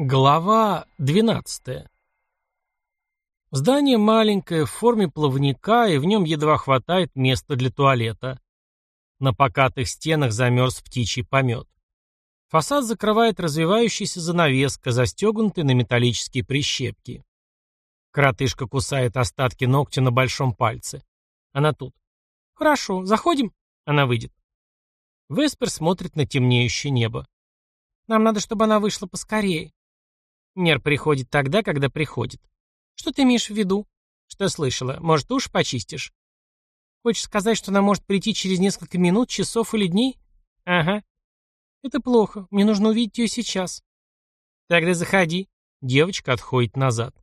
Глава 12. Здание маленькое, в форме плавника, и в нем едва хватает места для туалета. На покатых стенах замерз птичий помет. Фасад закрывает развивающаяся занавеска, застегнутая на металлические прищепки. Коротышка кусает остатки ногтя на большом пальце. Она тут. «Хорошо, заходим?» Она выйдет. Веспер смотрит на темнеющее небо. «Нам надо, чтобы она вышла поскорее», Нер приходит тогда, когда приходит. Что ты имеешь в виду? Что слышала? Может, уж почистишь? Хочешь сказать, что она может прийти через несколько минут, часов или дней? Ага. Это плохо. Мне нужно увидеть ее сейчас. Тогда заходи. Девочка отходит назад.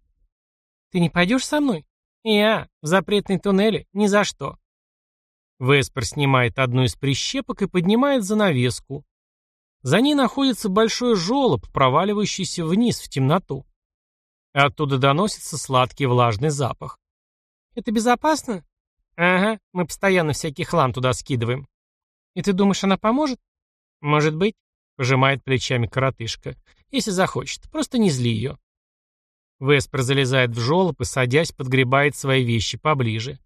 Ты не пойдешь со мной? Я. В запретной туннеле? Ни за что. Веспер снимает одну из прищепок и поднимает занавеску. За ней находится большой желоб, проваливающийся вниз в темноту. Оттуда доносится сладкий влажный запах. «Это безопасно?» «Ага, мы постоянно всякий хлам туда скидываем». «И ты думаешь, она поможет?» «Может быть», — пожимает плечами коротышка. «Если захочет, просто не зли ее». Веспер залезает в желоб и, садясь, подгребает свои вещи поближе.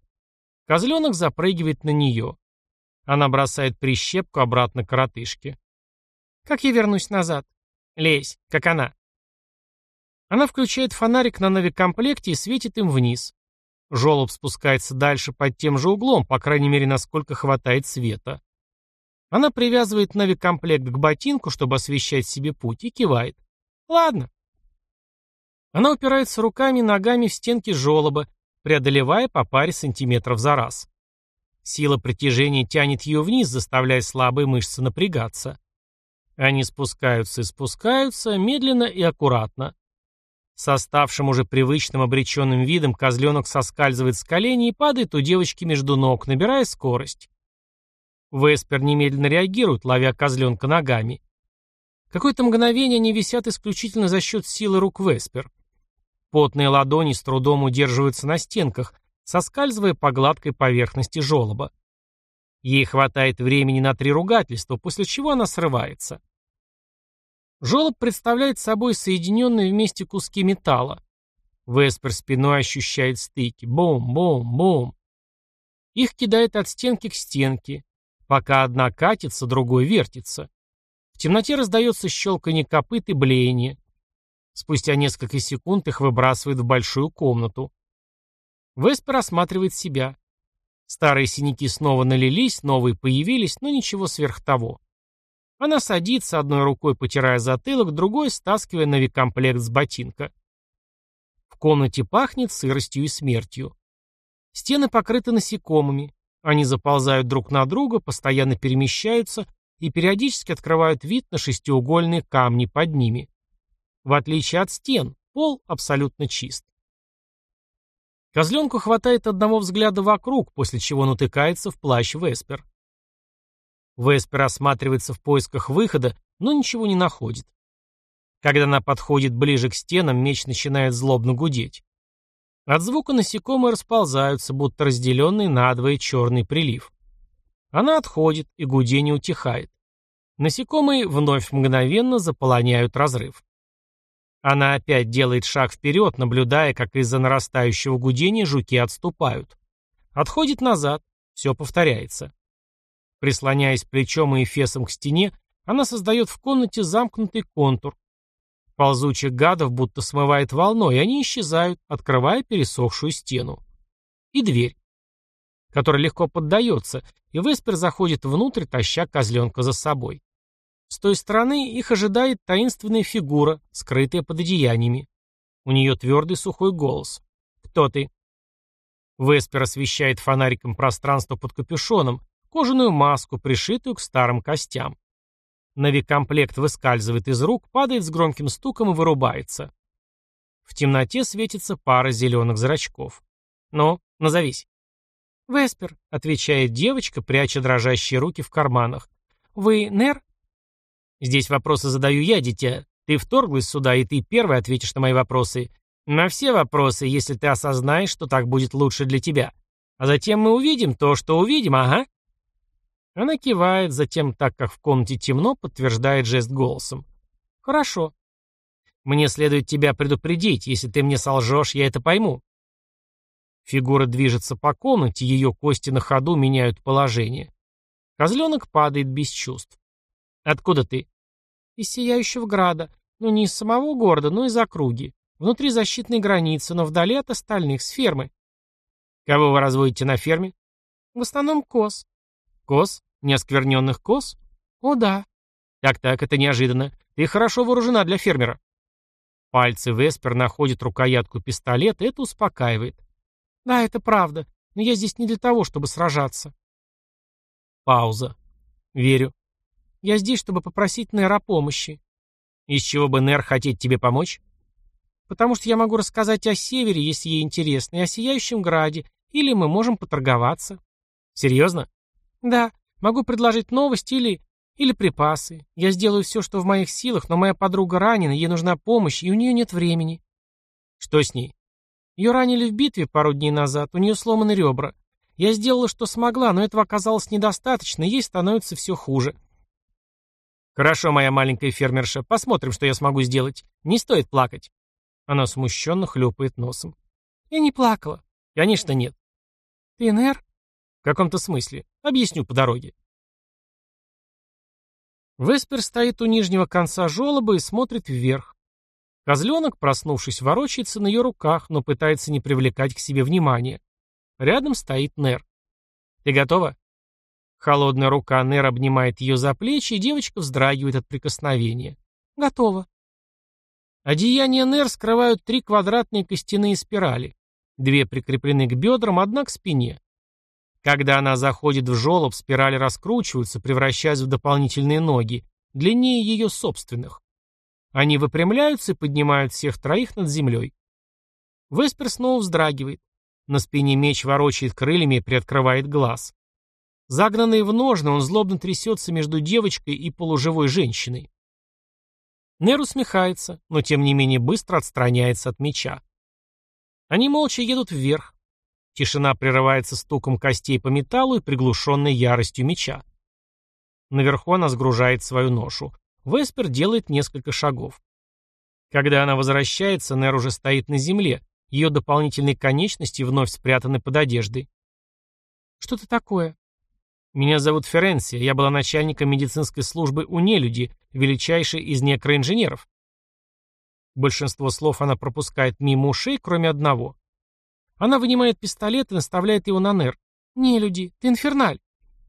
Козленок запрыгивает на нее. Она бросает прищепку обратно коротышке. Как я вернусь назад? Лезь, как она. Она включает фонарик на навикомплекте и светит им вниз. Жолоб спускается дальше под тем же углом, по крайней мере, насколько хватает света. Она привязывает навикомплект к ботинку, чтобы освещать себе путь, и кивает. Ладно. Она упирается руками и ногами в стенки жолоба, преодолевая по паре сантиметров за раз. Сила притяжения тянет ее вниз, заставляя слабые мышцы напрягаться. Они спускаются и спускаются, медленно и аккуратно. С оставшим уже привычным обреченным видом козленок соскальзывает с коленей и падает у девочки между ног, набирая скорость. Веспер немедленно реагирует, ловя козленка ногами. Какое-то мгновение они висят исключительно за счет силы рук Веспер. Потные ладони с трудом удерживаются на стенках, соскальзывая по гладкой поверхности желоба. Ей хватает времени на три ругательства, после чего она срывается. Жолоб представляет собой соединенные вместе куски металла. Веспер спиной ощущает стыки. Бум-бум-бум. Их кидает от стенки к стенке. Пока одна катится, другой вертится. В темноте раздается щелканье копыт и блеяние. Спустя несколько секунд их выбрасывает в большую комнату. Веспер осматривает себя. Старые синяки снова налились, новые появились, но ничего сверх того. Она садится, одной рукой потирая затылок, другой стаскивая навикомплект с ботинка. В комнате пахнет сыростью и смертью. Стены покрыты насекомыми. Они заползают друг на друга, постоянно перемещаются и периодически открывают вид на шестиугольные камни под ними. В отличие от стен, пол абсолютно чист. Козленку хватает одного взгляда вокруг, после чего он утыкается в плащ Веспер. Веспер осматривается в поисках выхода, но ничего не находит. Когда она подходит ближе к стенам, меч начинает злобно гудеть. От звука насекомые расползаются, будто разделенный надвое черный прилив. Она отходит, и гудение утихает. Насекомые вновь мгновенно заполоняют разрыв. Она опять делает шаг вперед, наблюдая, как из-за нарастающего гудения жуки отступают. Отходит назад, все повторяется. Прислоняясь плечом и эфесом к стене, она создает в комнате замкнутый контур. Ползучих гадов будто смывает волной, и они исчезают, открывая пересохшую стену. И дверь, которая легко поддается, и Веспер заходит внутрь, таща козленка за собой. С той стороны их ожидает таинственная фигура, скрытая под одеяниями. У нее твердый сухой голос. «Кто ты?» Веспер освещает фонариком пространство под капюшоном, кожаную маску, пришитую к старым костям. Навикомплект выскальзывает из рук, падает с громким стуком и вырубается. В темноте светится пара зеленых зрачков. «Ну, назовись». «Веспер», — отвечает девочка, пряча дрожащие руки в карманах. «Вы Нер?» «Здесь вопросы задаю я, дитя. Ты вторглась сюда, и ты первый ответишь на мои вопросы. На все вопросы, если ты осознаешь, что так будет лучше для тебя. А затем мы увидим то, что увидим, ага». Она кивает, затем, так как в комнате темно, подтверждает жест голосом. «Хорошо». Мне следует тебя предупредить, если ты мне солжешь, я это пойму. Фигура движется по комнате, ее кости на ходу меняют положение. Козленок падает без чувств. Откуда ты? Из Сияющего Града. Ну, не из самого города, но из округи. Внутри защитной границы, но вдали от остальных, с фермы. Кого вы разводите на ферме? В основном коз. Коз? Неоскверненных коз? О, да. Так-так, это неожиданно. Ты хорошо вооружена для фермера. Пальцы Веспер находят рукоятку пистолета, это успокаивает. Да, это правда, но я здесь не для того, чтобы сражаться. Пауза. Верю. Я здесь, чтобы попросить Нер о помощи. Из чего бы Нер хотеть тебе помочь? Потому что я могу рассказать о Севере, если ей интересно, и о Сияющем Граде, или мы можем поторговаться. Серьезно? Да. Могу предложить новости или... или припасы. Я сделаю все, что в моих силах, но моя подруга ранена, ей нужна помощь, и у нее нет времени. Что с ней? Ее ранили в битве пару дней назад, у нее сломаны ребра. Я сделала, что смогла, но этого оказалось недостаточно, ей становится все хуже. Хорошо, моя маленькая фермерша, посмотрим, что я смогу сделать. Не стоит плакать. Она смущенно хлюпает носом. Я не плакала. Конечно, нет. Ты НР? В каком-то смысле. Объясню по дороге. Веспер стоит у нижнего конца желоба и смотрит вверх. Козленок, проснувшись, ворочается на ее руках, но пытается не привлекать к себе внимания. Рядом стоит Нер. «Ты готова?» Холодная рука Нер обнимает ее за плечи, и девочка вздрагивает от прикосновения. «Готова». Одеяния Нер скрывают три квадратные костяные спирали. Две прикреплены к бедрам, одна к спине. Когда она заходит в жолоб, спирали раскручиваются, превращаясь в дополнительные ноги, длиннее ее собственных. Они выпрямляются и поднимают всех троих над землей. Веспер снова вздрагивает. На спине меч ворочает крыльями и приоткрывает глаз. Загнанный в ножны, он злобно трясется между девочкой и полуживой женщиной. Нер усмехается, но тем не менее быстро отстраняется от меча. Они молча едут вверх. Тишина прерывается стуком костей по металлу и приглушенной яростью меча. Наверху она сгружает свою ношу. Веспер делает несколько шагов. Когда она возвращается, Нер уже стоит на земле, ее дополнительные конечности вновь спрятаны под одеждой. «Что это такое?» «Меня зовут Ференция, я была начальником медицинской службы у нелюди, величайшей из некроинженеров». Большинство слов она пропускает мимо ушей, кроме одного. Она вынимает пистолет и наставляет его на Нер. «Нелюди, ты инферналь».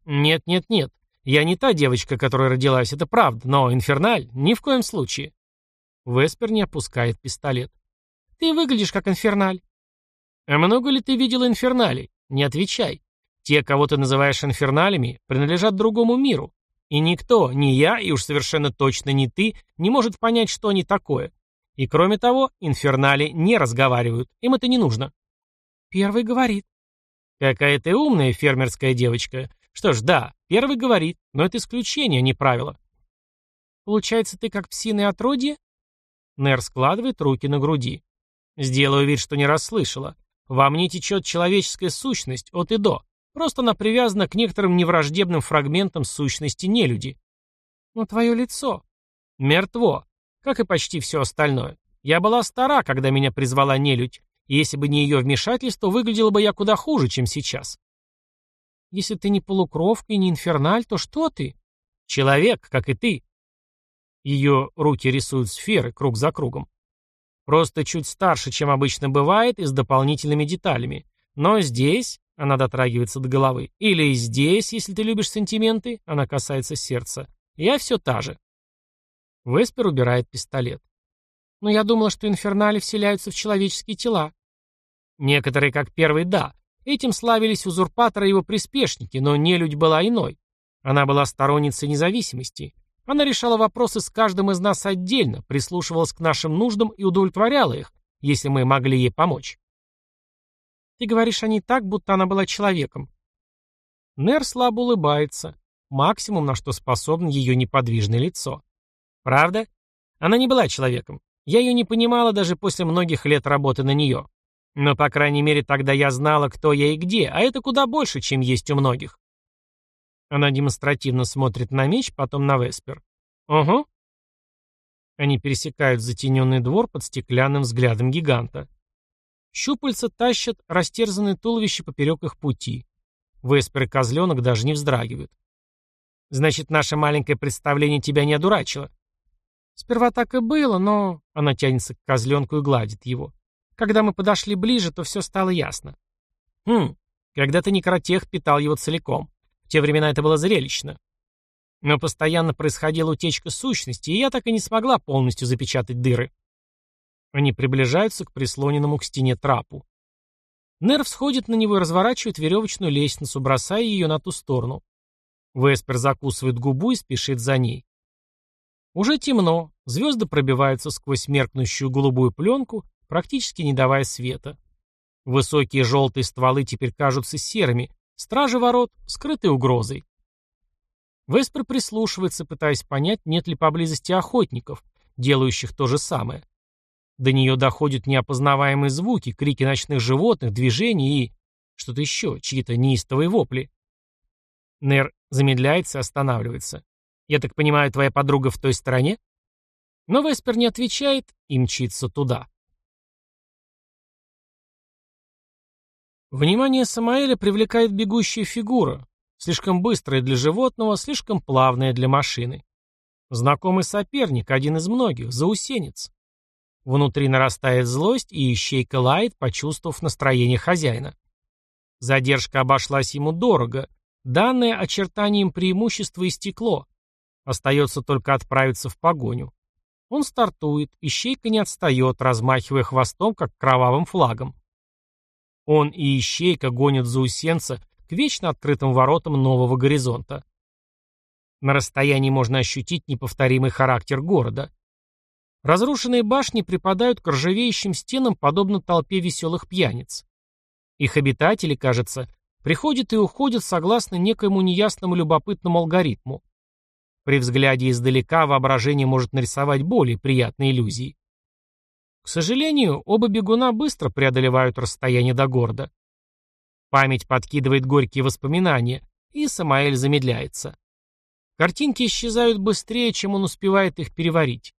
«Нет, нет, нет. Я не та девочка, которая родилась, это правда, но инферналь ни в коем случае». Веспер не опускает пистолет. Ты выглядишь как инферналь. А много ли ты видел инферналей? Не отвечай. Те, кого ты называешь инферналями, принадлежат другому миру. И никто, ни я, и уж совершенно точно не ты, не может понять, что они такое. И кроме того, инфернали не разговаривают, им это не нужно. Первый говорит. Какая ты умная фермерская девочка. Что ж, да, первый говорит, но это исключение, а не правило. Получается, ты как псиное отродье? Нер складывает руки на груди. Сделаю вид, что не расслышала. Во мне течет человеческая сущность от и до. Просто она привязана к некоторым невраждебным фрагментам сущности нелюди. Но твое лицо... Мертво, как и почти все остальное. Я была стара, когда меня призвала нелюдь, если бы не ее вмешательство, выглядела бы я куда хуже, чем сейчас. Если ты не полукровка и не инферналь, то что ты? Человек, как и ты. Ее руки рисуют сферы, круг за кругом. Просто чуть старше, чем обычно бывает, и с дополнительными деталями. Но здесь, она дотрагивается до головы, или здесь, если ты любишь сантименты, она касается сердца, я все та же. Веспер убирает пистолет. Но я думала, что инфернали вселяются в человеческие тела. Некоторые, как первый, да. Этим славились узурпаторы и его приспешники, но нелюдь была иной. Она была сторонницей независимости. Она решала вопросы с каждым из нас отдельно, прислушивалась к нашим нуждам и удовлетворяла их, если мы могли ей помочь. Ты говоришь о ней так, будто она была человеком. Нер слабо улыбается. Максимум, на что способно ее неподвижное лицо. Правда? Она не была человеком. Я ее не понимала даже после многих лет работы на нее. Но, по крайней мере, тогда я знала, кто я и где, а это куда больше, чем есть у многих. Она демонстративно смотрит на меч, потом на Веспер. «Угу». Они пересекают затененный двор под стеклянным взглядом гиганта. Щупальца тащат растерзанное туловище поперек их пути. Веспер и козленок даже не вздрагивают. «Значит, наше маленькое представление тебя не одурачило?» «Сперва так и было, но...» Она тянется к козленку и гладит его. «Когда мы подошли ближе, то все стало ясно». «Хм, когда-то некротех питал его целиком. В те времена это было зрелищно. Но постоянно происходила утечка сущности, и я так и не смогла полностью запечатать дыры. Они приближаются к прислоненному к стене трапу. Нерв сходит на него и разворачивает веревочную лестницу, бросая ее на ту сторону. Веспер закусывает губу и спешит за ней. Уже темно, звезды пробиваются сквозь меркнущую голубую пленку, практически не давая света. Высокие желтые стволы теперь кажутся серыми, стражи ворот скрыты угрозой. Веспер прислушивается, пытаясь понять, нет ли поблизости охотников, делающих то же самое. До нее доходят неопознаваемые звуки, крики ночных животных, движения и... что-то еще, чьи-то неистовые вопли. Нер замедляется останавливается. «Я так понимаю, твоя подруга в той стороне?» Но Веспер не отвечает и мчится туда. Внимание Самаэля привлекает бегущая фигура, слишком быстрая для животного, слишком плавная для машины. Знакомый соперник, один из многих, заусенец. Внутри нарастает злость, и ищейка лает, почувствовав настроение хозяина. Задержка обошлась ему дорого. Данное очертанием преимущества истекло. Остается только отправиться в погоню. Он стартует, ищейка не отстает, размахивая хвостом, как кровавым флагом. Он и ищейка гонят заусенца к вечно открытым воротам нового горизонта. На расстоянии можно ощутить неповторимый характер города. Разрушенные башни припадают к ржавеющим стенам, подобно толпе веселых пьяниц. Их обитатели, кажется, приходят и уходят согласно некоему неясному любопытному алгоритму. При взгляде издалека воображение может нарисовать более приятные иллюзии. К сожалению, оба бегуна быстро преодолевают расстояние до города. Память подкидывает горькие воспоминания, и Самаэль замедляется. Картинки исчезают быстрее, чем он успевает их переварить.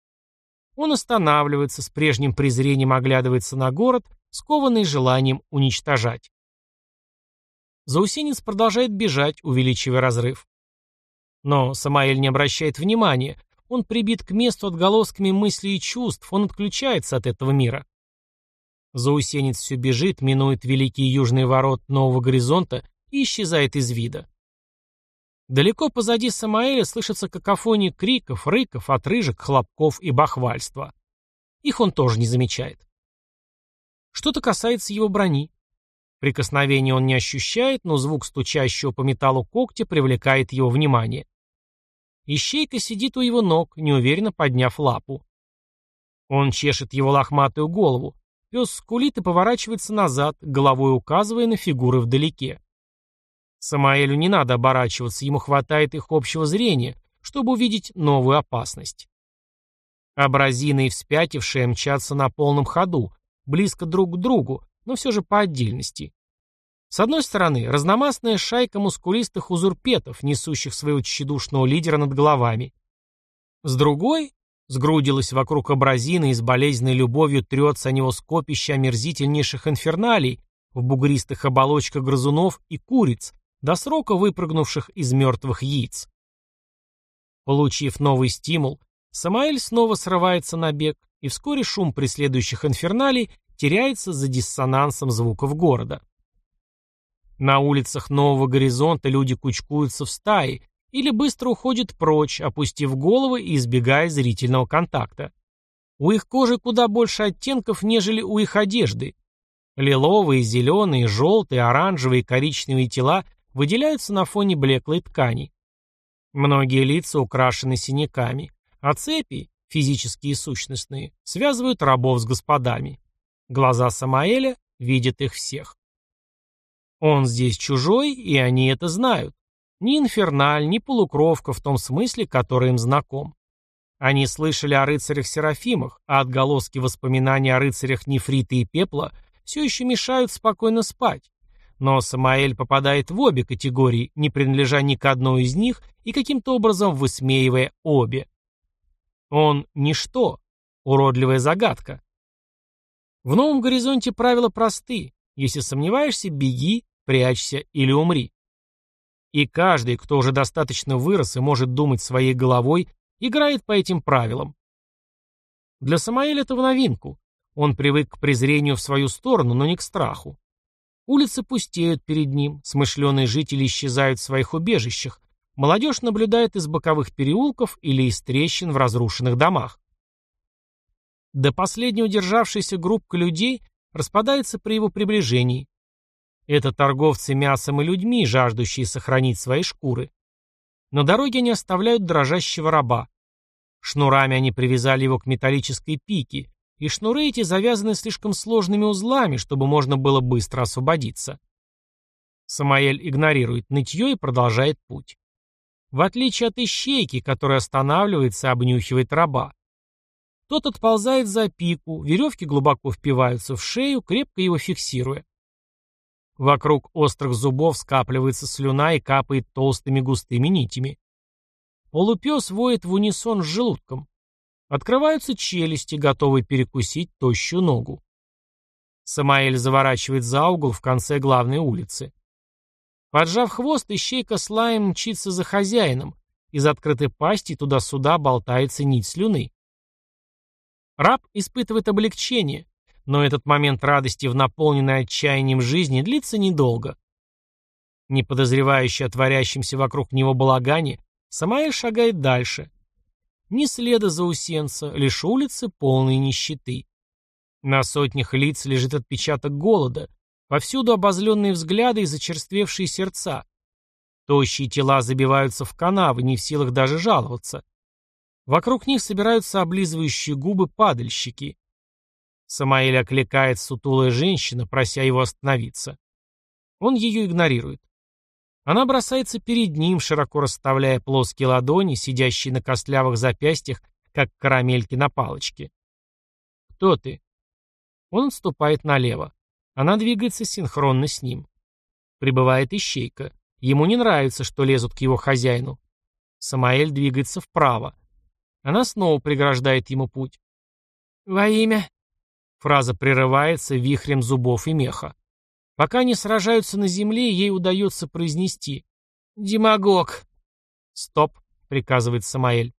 Он останавливается, с прежним презрением оглядывается на город, скованный желанием уничтожать. Заусенец продолжает бежать, увеличивая разрыв. Но Самаэль не обращает внимания, он прибит к месту отголосками мыслей и чувств, он отключается от этого мира. Заусенец все бежит, минует великие южные ворот нового горизонта и исчезает из вида. Далеко позади Самаэля слышится какофония криков, рыков, отрыжек, хлопков и бахвальства. Их он тоже не замечает. Что-то касается его брони. Прикосновения он не ощущает, но звук стучащего по металлу когтя привлекает его внимание. Ищейка сидит у его ног, неуверенно подняв лапу. Он чешет его лохматую голову. Пес скулит и поворачивается назад, головой указывая на фигуры вдалеке. Самаэлю не надо оборачиваться, ему хватает их общего зрения, чтобы увидеть новую опасность. Абразины и вспятившие мчатся на полном ходу, близко друг к другу, но все же по отдельности. С одной стороны, разномастная шайка мускулистых узурпетов, несущих своего тщедушного лидера над головами. С другой, сгрудилась вокруг абразины и с болезненной любовью трется о него скопище омерзительнейших инферналей в бугристых оболочках грызунов и куриц, до срока выпрыгнувших из мертвых яиц. Получив новый стимул, Самаэль снова срывается на бег, и вскоре шум преследующих инферналей теряется за диссонансом звуков города. На улицах нового горизонта люди кучкуются в стаи или быстро уходят прочь, опустив головы и избегая зрительного контакта. У их кожи куда больше оттенков, нежели у их одежды. Лиловые, зеленые, желтые, оранжевые, коричневые тела выделяются на фоне блеклой ткани. Многие лица украшены синяками, а цепи, физические и сущностные, связывают рабов с господами. Глаза Самаэля видят их всех. Он здесь чужой, и они это знают. Ни инферналь, ни полукровка в том смысле, который им знаком. Они слышали о рыцарях-серафимах, а отголоски воспоминаний о рыцарях нефрита и пепла все еще мешают спокойно спать, но Самаэль попадает в обе категории, не принадлежа ни к одной из них и каким-то образом высмеивая обе. Он ничто, уродливая загадка. В новом горизонте правила просты. Если сомневаешься, беги, прячься или умри. И каждый, кто уже достаточно вырос и может думать своей головой, играет по этим правилам. Для Самаэля это в новинку. Он привык к презрению в свою сторону, но не к страху. Улицы пустеют перед ним, смышленые жители исчезают в своих убежищах, молодежь наблюдает из боковых переулков или из трещин в разрушенных домах. До последнего державшаяся группка людей распадается при его приближении. Это торговцы мясом и людьми, жаждущие сохранить свои шкуры. На дороге они оставляют дрожащего раба. Шнурами они привязали его к металлической пике, и шнуры эти завязаны слишком сложными узлами, чтобы можно было быстро освободиться. Самаэль игнорирует нытье и продолжает путь. В отличие от ищейки, которая останавливается и обнюхивает раба. Тот отползает за пику, веревки глубоко впиваются в шею, крепко его фиксируя. Вокруг острых зубов скапливается слюна и капает толстыми густыми нитями. Полупес воет в унисон с желудком. Открываются челюсти, готовые перекусить тощую ногу. Самаэль заворачивает за угол в конце главной улицы. Поджав хвост, ищейка с лаем мчится за хозяином. Из открытой пасти туда-сюда болтается нить слюны. Раб испытывает облегчение, но этот момент радости в наполненной отчаянием жизни длится недолго. Не подозревающий о творящемся вокруг него балагане, Самаэль шагает дальше. Ни следа заусенца, лишь улицы, полные нищеты. На сотнях лиц лежит отпечаток голода, повсюду обозленные взгляды и зачерствевшие сердца. Тощие тела забиваются в канавы, не в силах даже жаловаться. Вокруг них собираются облизывающие губы падальщики. Самаэль окликает сутулая женщина, прося его остановиться. Он ее игнорирует. Она бросается перед ним, широко расставляя плоские ладони, сидящие на костлявых запястьях, как карамельки на палочке. «Кто ты?» Он отступает налево. Она двигается синхронно с ним. Прибывает ищейка. Ему не нравится, что лезут к его хозяину. Самаэль двигается вправо. Она снова преграждает ему путь. «Во имя...» Фраза прерывается вихрем зубов и меха. Пока они сражаются на земле, ей удается произнести «Демагог!» «Стоп!» — приказывает Самаэль.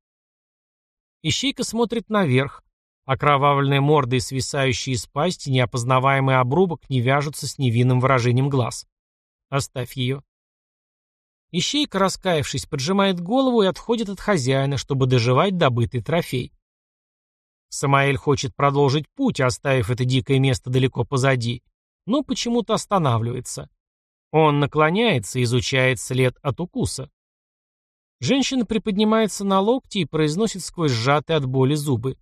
Ищейка смотрит наверх. Окровавленная морда и свисающие из пасти неопознаваемый обрубок не вяжутся с невинным выражением глаз. Оставь ее. Ищейка, раскаявшись, поджимает голову и отходит от хозяина, чтобы доживать добытый трофей. Самаэль хочет продолжить путь, оставив это дикое место далеко позади, но почему-то останавливается. Он наклоняется изучает след от укуса. Женщина приподнимается на локти и произносит сквозь сжатые от боли зубы.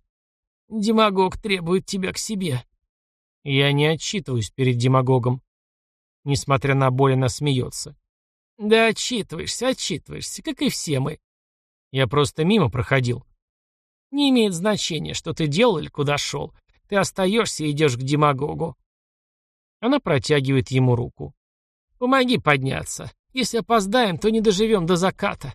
«Демагог требует тебя к себе». Я не отчитываюсь перед демагогом. Несмотря на боль, она смеется. «Да отчитываешься, отчитываешься, как и все мы». Я просто мимо проходил. «Не имеет значения, что ты делал или куда шел. Ты остаешься и идешь к демагогу. Она протягивает ему руку. «Помоги подняться. Если опоздаем, то не доживем до заката».